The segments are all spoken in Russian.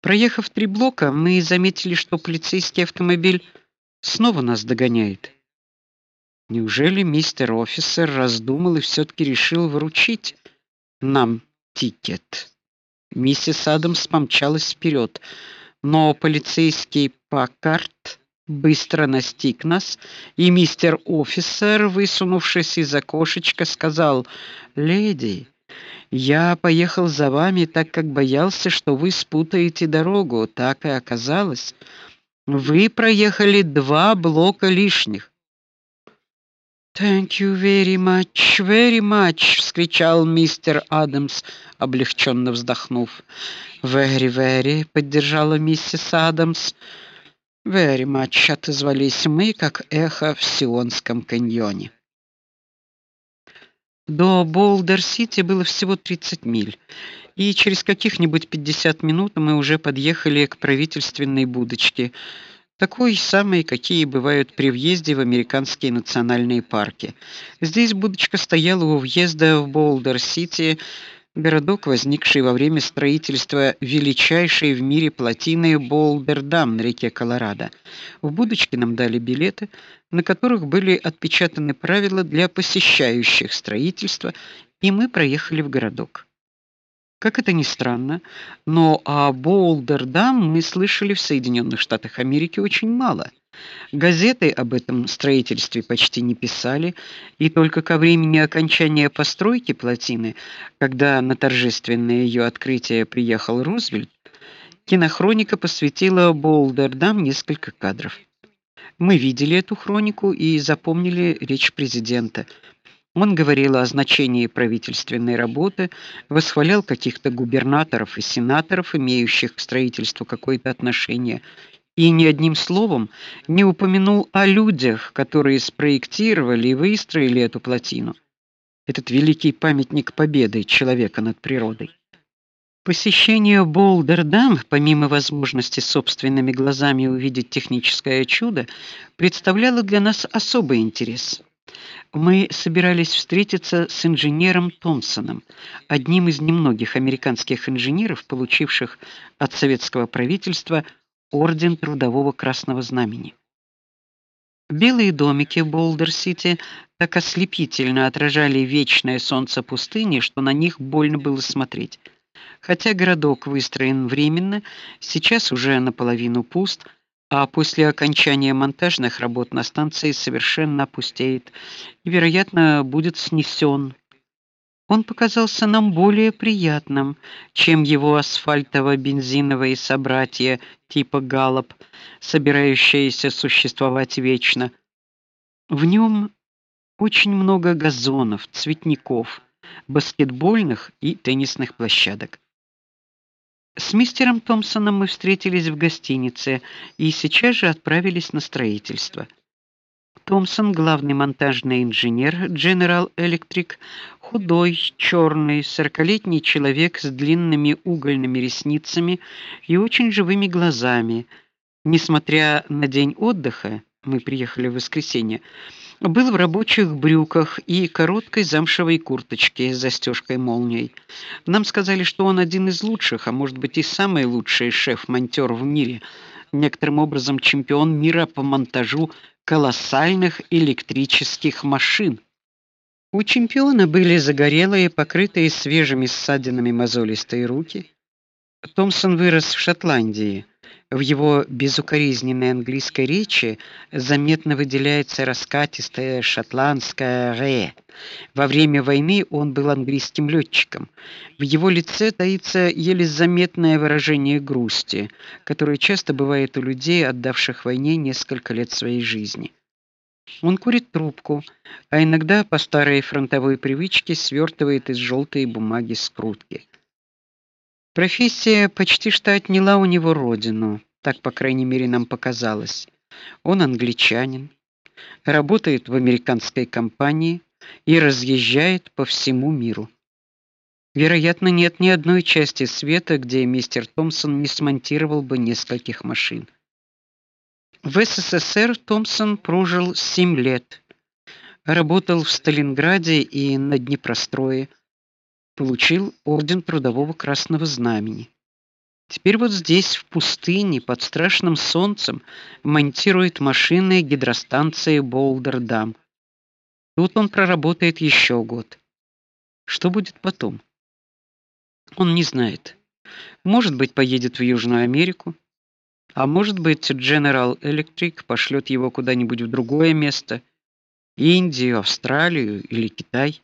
Проехав три блока, мы заметили, что полицейский автомобиль снова нас догоняет. Неужели мистер офицер раздумал и все таки решил вручить нам тикет? Миссис Адамс помчалась вперед, но полицейский Паккарт быстро настиг нас, и мистер офицер, высунувшись из окошечка, сказал: "Леди, я поехал за вами, так как боялся, что вы спутаете дорогу. Так и оказалось. Вы проехали два блока лишних. Thank you very much, very much, вскричал мистер Адамс, облегченно вздохнув. Very, very, поддержала миссис Адамс. Very much отозвались мы, как эхо в Сионском каньоне. До Болдер-Сити было всего 30 миль, и через каких-нибудь 50 минут мы уже подъехали к правительственной будочке, такой самой, какие бывают при въезде в американские национальные парки. Здесь будочка стояла у въезда в Болдер-Сити, городок, возникший во время строительства величайшей в мире плотины Болдер-Дам на реке Колорадо. В будочке нам дали билеты, на которых были отпечатаны правила для посещающих строительство, и мы проехали в городок. Как это ни странно, но о Болдер-Дам мы слышали в Соединенных Штатах Америки очень мало. Газеты об этом строительстве почти не писали, и только ко времени окончания постройки плотины, когда на торжественное ее открытие приехал Рузвельт, кинохроника посвятила Болдер-Дам несколько кадров. Мы видели эту хронику и запомнили речь президента. Он говорил о значении правительственной работы, восхвалял каких-то губернаторов и сенаторов, имеющих к строительству какое-то отношение, и ни одним словом не упомянул о людях, которые спроектировали и выстроили эту плотину. Этот великий памятник победы человека над природой. Посещение Болдердам, помимо возможности собственными глазами увидеть техническое чудо, представляло для нас особый интерес. Мы собирались встретиться с инженером Томпсоном, одним из немногих американских инженеров, получивших от советского правительства орден Трудового Красного Знамени. Белые домики в Болдер-Сити так ослепительно отражали вечное солнце пустыни, что на них больно было смотреть. Хотя городок выстроен временно, сейчас уже наполовину пуст, а после окончания монтажных работ на станции совершенно опустеет и, вероятно, будет снесен он показался нам более приятным, чем его асфальтово-бензиновые собратья типа Галлоп, собирающиеся существовать вечно. В нем очень много газонов, цветников, баскетбольных и теннисных площадок. С мистером Томпсоном мы встретились в гостинице и сейчас же отправились на строительство. Томпсон, главный монтажный инженер General Electric, худой, черный, сорокалетний человек с длинными угольными ресницами и очень живыми глазами. Несмотря на день отдыха, мы приехали в воскресенье, был в рабочих брюках и короткой замшевой курточке с застежкой-молнией. Нам сказали, что он один из лучших, а может быть и самый лучший шеф-монтёр в мире, некоторым образом чемпион мира по монтажу колоссальных электрических машин. У чемпиона были загорелые, покрытые свежими ссадинами мозолистые руки. Томпсон вырос в Шотландии. В его безукоризненной английской речи заметно выделяется раскатистая шотландская ре. Во время войны он был английским летчиком. В его лице таится еле заметное выражение грусти, которое часто бывает у людей, отдавших войне несколько лет своей жизни. Он курит трубку, а иногда по старой фронтовой привычке свертывает из желтой бумаги скрутки. Профессия почти что отняла у него родину, так по крайней мере нам показалось. Он англичанин, работает в американской компании и разъезжает по всему миру. Вероятно, нет ни одной части света, где мистер Томпсон не смонтировал бы нескольких машин. В СССР Томпсон прожил 7 лет. Работал в Сталинграде и на Днепрострое. Получил орден Трудового Красного Знамени. Теперь вот здесь, в пустыне, под страшным солнцем, монтирует машины гидростанции Болдер-Дам. Тут он проработает еще год. Что будет потом? Он не знает. Может быть, поедет в Южную Америку, а может быть, General Electric пошлет его куда-нибудь в другое место, Индию, Австралию или Китай.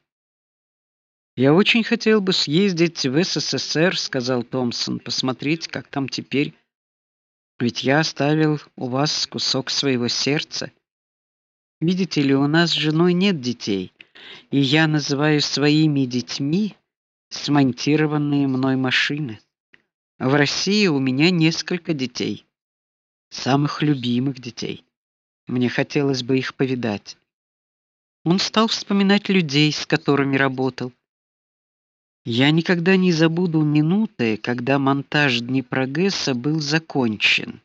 Я очень хотел бы съездить в СССР, сказал Томпсон, посмотреть, как там теперь. Ведь я оставил у вас кусок своего сердца. Видите ли, у нас с женой нет детей, и я называю своими детьми смонтированные мной машины. В России у меня несколько детей, самых любимых детей. Мне хотелось бы их повидать. Он стал вспоминать людей, с которыми работал. Я никогда не забуду минуты, когда монтаж Днепрогэса был закончен.